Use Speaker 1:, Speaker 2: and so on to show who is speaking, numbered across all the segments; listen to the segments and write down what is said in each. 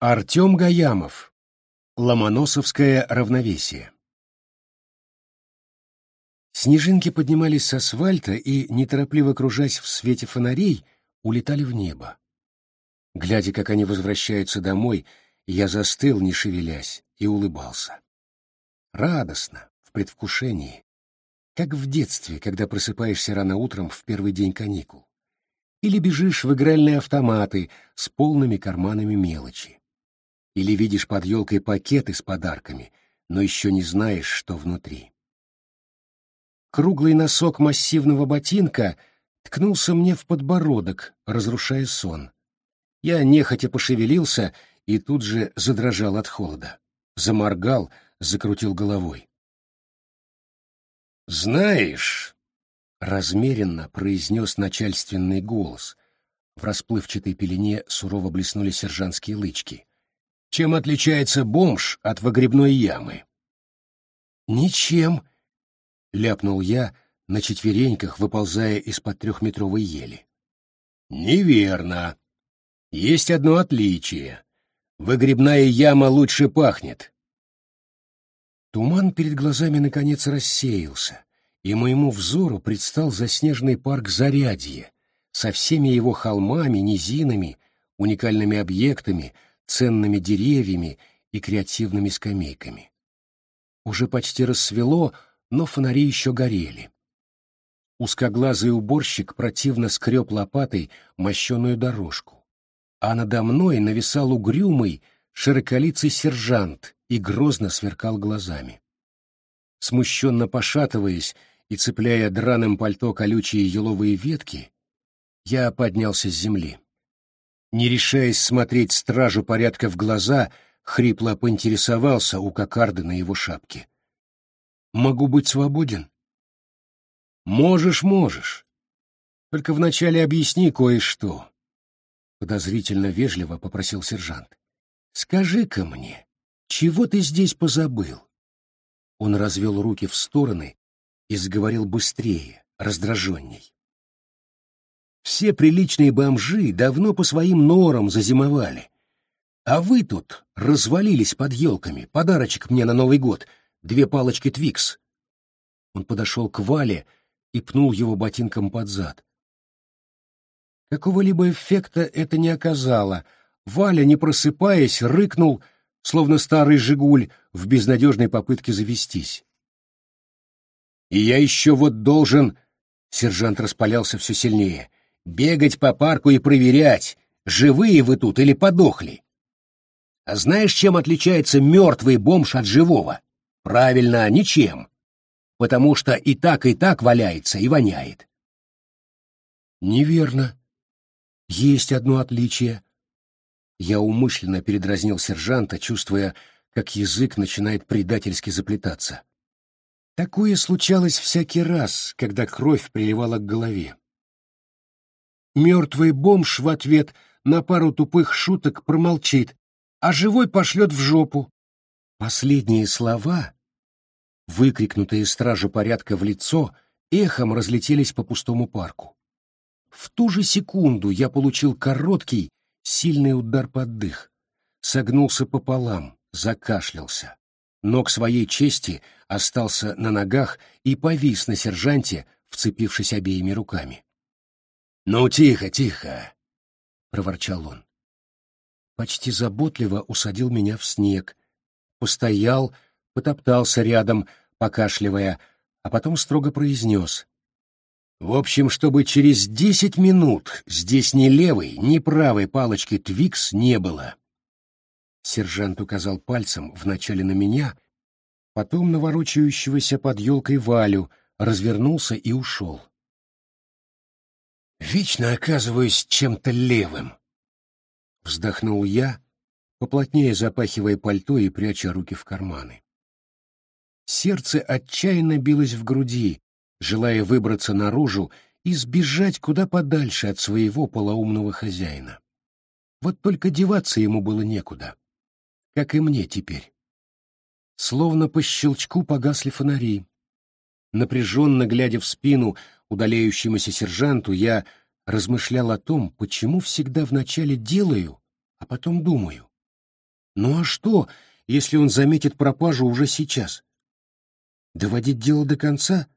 Speaker 1: Артем Гаямов. Ломоносовское равновесие. Снежинки поднимались с асфальта и, неторопливо кружась в свете фонарей, улетали в небо. Глядя, как они возвращаются домой, я застыл, не шевелясь, и улыбался. Радостно, в предвкушении, как в детстве, когда просыпаешься рано утром в первый день каникул. Или бежишь в игральные автоматы с полными карманами мелочи. Или видишь под елкой пакеты с подарками, но еще не знаешь, что внутри. Круглый носок массивного ботинка ткнулся мне в подбородок, разрушая сон. Я нехотя пошевелился и тут же задрожал от холода. Заморгал, закрутил головой. «Знаешь...» — размеренно произнес начальственный голос. В расплывчатой пелене сурово блеснули сержантские лычки. Чем отличается бомж от выгребной ямы? Ничем, ляпнул я на четвереньках, выползая из-под трехметровой ели. Неверно. Есть одно отличие. Выгребная яма лучше пахнет. Туман перед глазами наконец рассеялся, и моему взору предстал заснеженный парк Зарядье со всеми его холмами, низинами, уникальными объектами, ценными деревьями и креативными скамейками. Уже почти рассвело, но фонари еще горели. Узкоглазый уборщик противно скреб лопатой мощеную дорожку, а надо мной нависал угрюмый, широколицый сержант и грозно сверкал глазами. Смущенно пошатываясь и цепляя драным пальто колючие еловые ветки, я поднялся с земли. Не решаясь смотреть стражу порядка в глаза, хрипло поинтересовался у кокарды на его шапке. «Могу быть свободен?» «Можешь, можешь. Только вначале объясни кое-что», — подозрительно вежливо попросил сержант. «Скажи-ка мне, чего ты здесь позабыл?» Он развел руки в стороны и заговорил быстрее, раздраженней. Все приличные бомжи давно по своим норам зазимовали. А вы тут развалились под елками. Подарочек мне на Новый год. Две палочки Твикс. Он подошел к Вале и пнул его ботинком под зад. Какого-либо эффекта это не оказало. Валя, не просыпаясь, рыкнул, словно старый «Жигуль», в безнадежной попытке завестись. «И я еще вот должен...» Сержант распалялся все сильнее бегать по парку и проверять, живые вы тут или подохли. А знаешь, чем отличается мертвый бомж от живого? Правильно, ничем. Потому что и так, и так валяется и воняет. Неверно. Есть одно отличие. Я умышленно передразнил сержанта, чувствуя, как язык начинает предательски заплетаться. Такое случалось всякий раз, когда кровь приливала к голове. Мертвый бомж в ответ на пару тупых шуток промолчит, а живой пошлет в жопу. Последние слова, выкрикнутые стражу порядка в лицо, эхом разлетелись по пустому парку. В ту же секунду я получил короткий, сильный удар под дых, согнулся пополам, закашлялся, но к своей чести остался на ногах и повис на сержанте, вцепившись обеими руками. «Ну, тихо, тихо!» — проворчал он. Почти заботливо усадил меня в снег, постоял, потоптался рядом, покашливая, а потом строго произнес. «В общем, чтобы через десять минут здесь ни левой, ни правой палочки Твикс не было». Сержант указал пальцем вначале на меня, потом на ворочающегося под елкой Валю, развернулся и ушел. Вечно оказываюсь чем-то левым. Вздохнул я, поплотнее запахивая пальто и пряча руки в карманы. Сердце отчаянно билось в груди, желая выбраться наружу и сбежать куда подальше от своего полоумного хозяина. Вот только деваться ему было некуда, как и мне теперь. Словно по щелчку погасли фонари. Напряженно глядя в спину удаляющемуся сержанту, я размышлял о том, почему всегда вначале делаю, а потом думаю. Ну а что, если он заметит пропажу уже сейчас? Доводить дело до конца?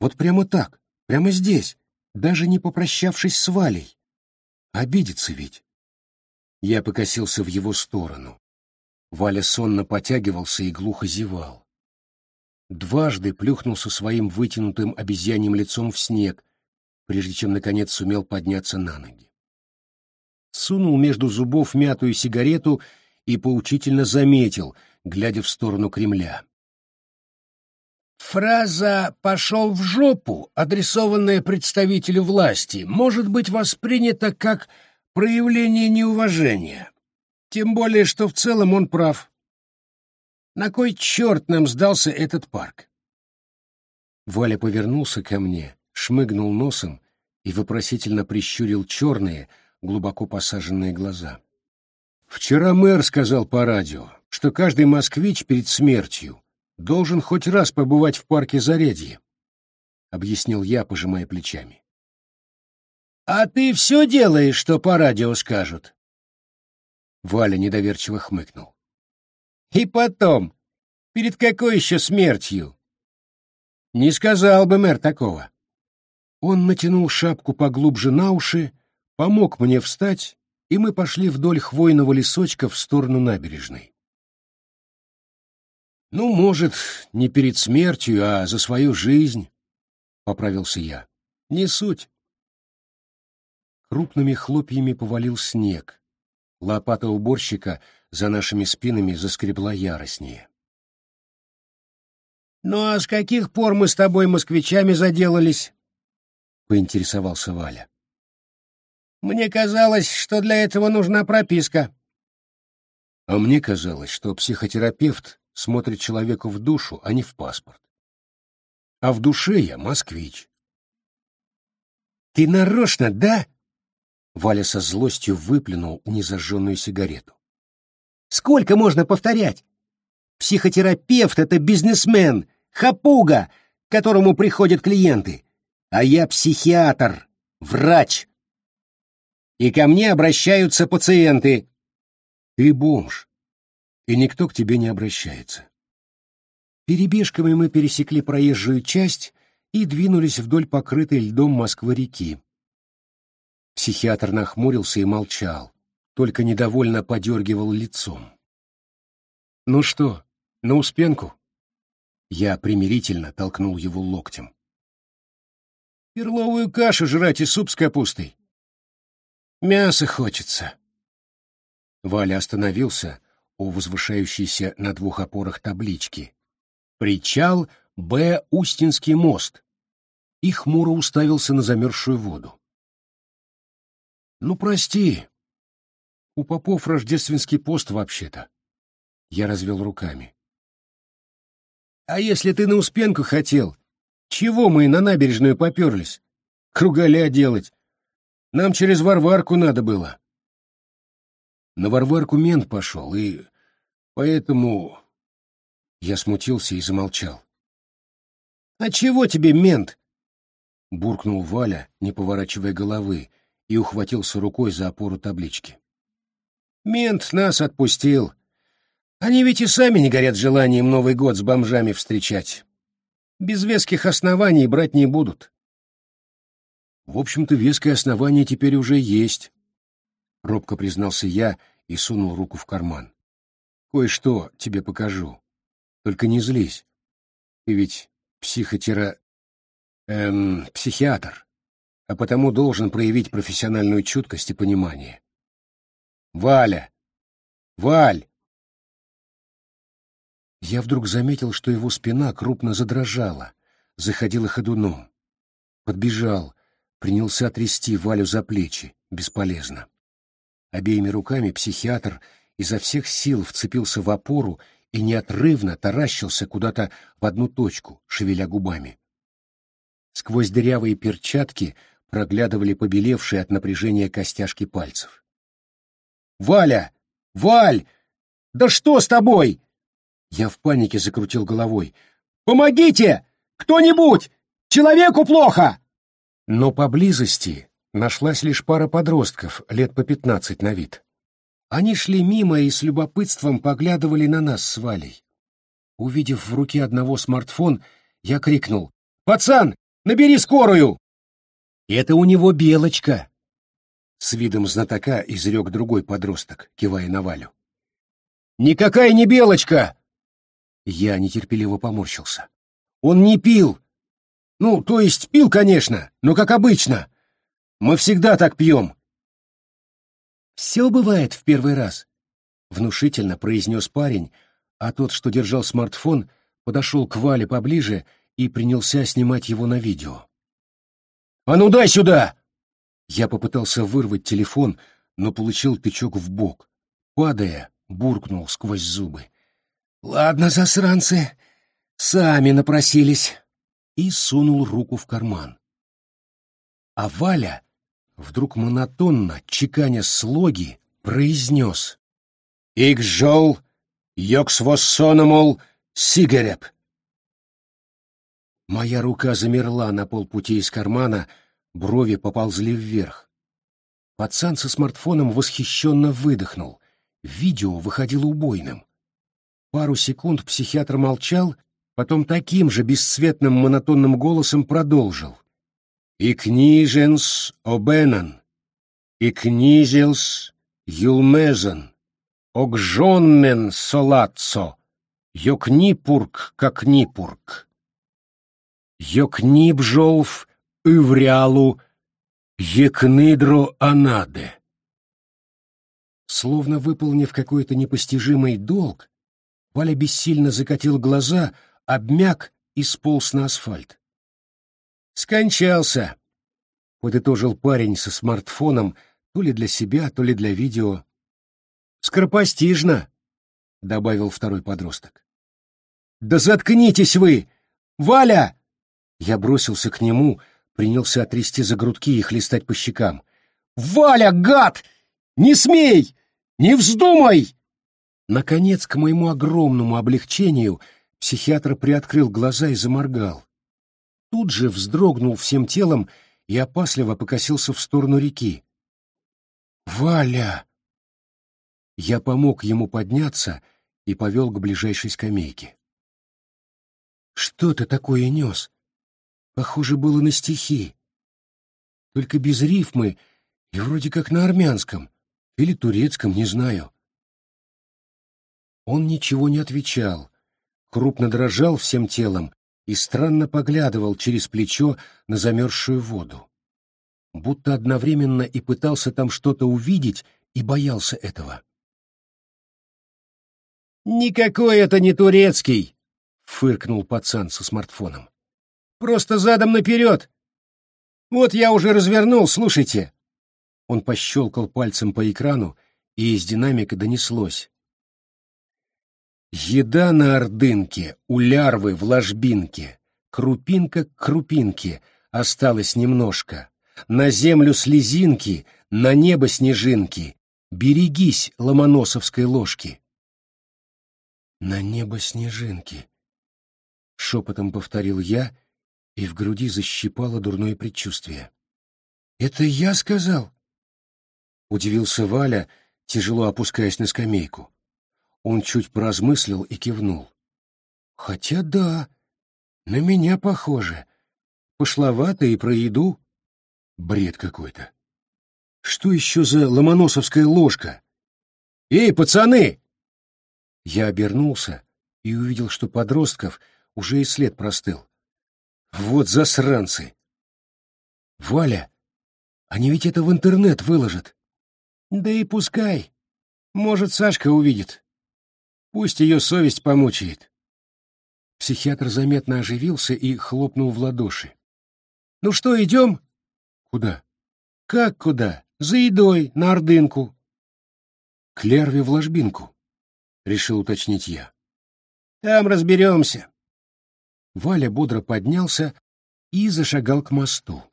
Speaker 1: Вот прямо так, прямо здесь, даже не попрощавшись с Валей. Обидится ведь. Я покосился в его сторону. Валя сонно потягивался и глухо зевал. Дважды плюхнулся своим вытянутым обезьяньим лицом в снег, прежде чем, наконец, сумел подняться на ноги. Сунул между зубов мятую сигарету и поучительно заметил, глядя в сторону Кремля. Фраза «пошел в жопу», адресованная представителю власти, может быть воспринята как проявление неуважения. Тем более, что в целом он прав. На кой черт нам сдался этот парк? Валя повернулся ко мне, шмыгнул носом и вопросительно прищурил черные, глубоко посаженные глаза. Вчера мэр сказал по радио, что каждый москвич перед смертью должен хоть раз побывать в парке Зарядье, — объяснил я, пожимая плечами. — А ты все делаешь, что по радио скажут? Валя недоверчиво хмыкнул. — И потом, перед какой еще смертью? — Не сказал бы мэр такого. Он натянул шапку поглубже на уши, помог мне встать, и мы пошли вдоль хвойного лесочка в сторону набережной. Ну, может, не перед смертью, а за свою жизнь, — поправился я. Не суть. Крупными хлопьями повалил снег. Лопата уборщика за нашими спинами заскребла яростнее. «Ну а с каких пор мы с тобой москвичами заделались?» — поинтересовался Валя. «Мне казалось, что для этого нужна прописка». А мне казалось, что психотерапевт смотрит человеку в душу, а не в паспорт. А в душе я москвич. «Ты нарочно, да?» Валя со злостью выплюнул незажженную сигарету. «Сколько можно повторять? Психотерапевт — это бизнесмен, хапуга, к которому приходят клиенты, а я психиатр, врач. И ко мне обращаются пациенты. Ты бомж, и никто к тебе не обращается. Перебежками мы пересекли проезжую часть и двинулись вдоль покрытой льдом Москвы-реки. Психиатр нахмурился и молчал, только недовольно подергивал лицом. «Ну что, на Успенку?» Я примирительно толкнул его локтем. «Перловую кашу жрать и суп с капустой. Мясо хочется». Валя остановился, у возвышающейся на двух опорах таблички. «Причал Б. Устинский мост» и хмуро уставился на замерзшую воду. «Ну, прости. У попов рождественский пост вообще-то». Я развел руками. «А если ты на Успенку хотел, чего мы на набережную поперлись? Кругаля делать. Нам через Варварку надо было». На Варварку мент пошел, и поэтому... Я смутился и замолчал. «А чего тебе мент?» — буркнул Валя, не поворачивая головы, и ухватился рукой за опору таблички. «Мент нас отпустил. Они ведь и сами не горят желанием Новый год с бомжами встречать. Без веских оснований брать не будут». «В общем-то, веское основание теперь уже есть», робко признался я и сунул руку в карман. Кое-что тебе покажу. Только не злись. Ты ведь психотера... эм, психиатр, а потому должен проявить профессиональную чуткость и понимание. Валя! Валь! Я вдруг заметил, что его спина крупно задрожала, заходила ходуном. Подбежал, принялся трясти Валю за плечи, бесполезно. Обеими руками психиатр изо всех сил вцепился в опору и неотрывно таращился куда-то в одну точку, шевеля губами. Сквозь дырявые перчатки проглядывали побелевшие от напряжения костяшки пальцев. «Валя! Валь! Да что с тобой?» Я в панике закрутил головой. «Помогите! Кто-нибудь! Человеку плохо!» Но поблизости нашлась лишь пара подростков, лет по пятнадцать на вид. Они шли мимо и с любопытством поглядывали на нас с Валей. Увидев в руке одного смартфон, я крикнул «Пацан, набери скорую!» «Это у него белочка!» С видом знатока изрек другой подросток, кивая на Валю. «Никакая не белочка!» Я нетерпеливо поморщился. «Он не пил! Ну, то есть пил, конечно, но как обычно. Мы всегда так пьем!» «Все бывает в первый раз», — внушительно произнес парень, а тот, что держал смартфон, подошел к Вале поближе и принялся снимать его на видео. «А ну дай сюда!» Я попытался вырвать телефон, но получил тычок в бок. Падая, буркнул сквозь зубы. «Ладно, засранцы, сами напросились!» И сунул руку в карман. А Валя, вдруг монотонно, чеканя слоги, произнес «Икжол, йоксвоссономол, сигареп!» Моя рука замерла на полпути из кармана, брови поползли вверх. Пацан со смартфоном восхищенно выдохнул. Видео выходило убойным. Пару секунд психиатр молчал, потом таким же бесцветным монотонным голосом продолжил. «И книженс обенан, и книжелс юлмезен, огжоннен солацо, йокнипург как нипург. Йокнибжолф ыврялу, екнидро анаде». Словно выполнив какой-то непостижимый долг, Валя бессильно закатил глаза, обмяк и сполз на асфальт. «Скончался», — подытожил парень со смартфоном, то ли для себя, то ли для видео. «Скоропостижно», — добавил второй подросток. «Да заткнитесь вы! Валя!» Я бросился к нему, принялся отрясти за грудки и хлестать по щекам. «Валя, гад! Не смей! Не вздумай!» Наконец, к моему огромному облегчению, психиатр приоткрыл глаза и заморгал. Тут же вздрогнул всем телом и опасливо покосился в сторону реки. «Валя!» Я помог ему подняться и повел к ближайшей скамейке. «Что ты такое нес?» Похоже было на стихи. Только без рифмы и вроде как на армянском. Или турецком, не знаю. Он ничего не отвечал, крупно дрожал всем телом и странно поглядывал через плечо на замерзшую воду. Будто одновременно и пытался там что-то увидеть и боялся этого. «Никакой это не турецкий!» — фыркнул пацан со смартфоном. «Просто задом наперед! Вот я уже развернул, слушайте!» Он пощелкал пальцем по экрану, и из динамика донеслось. Еда на ордынке, у лярвы в ложбинке, крупинка к крупинке, осталось немножко. На землю слезинки, на небо снежинки, берегись ломоносовской ложки. На небо снежинки, — шепотом повторил я, и в груди защипало дурное предчувствие. «Это я сказал?» — удивился Валя, тяжело опускаясь на скамейку. Он чуть поразмыслил и кивнул. «Хотя да, на меня похоже. Пошловато и про еду. Бред какой-то. Что еще за ломоносовская ложка? Эй, пацаны!» Я обернулся и увидел, что подростков уже и след простыл. Вот засранцы! Валя, они ведь это в интернет выложат. Да и пускай. Может, Сашка увидит. Пусть ее совесть помучает. Психиатр заметно оживился и хлопнул в ладоши. «Ну что, идем?» «Куда?» «Как куда? За едой, на Ордынку». «К Лерве в ложбинку», — решил уточнить я. «Там разберемся». Валя бодро поднялся и зашагал к мосту.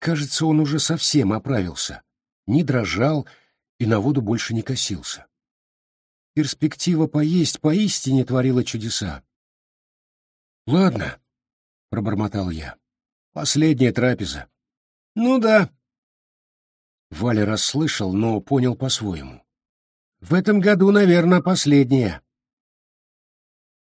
Speaker 1: Кажется, он уже совсем оправился не дрожал и на воду больше не косился. Перспектива поесть поистине творила чудеса. «Ладно», — пробормотал я, — «последняя трапеза». «Ну да». Валя расслышал, но понял по-своему. В этом году, наверное, последняя.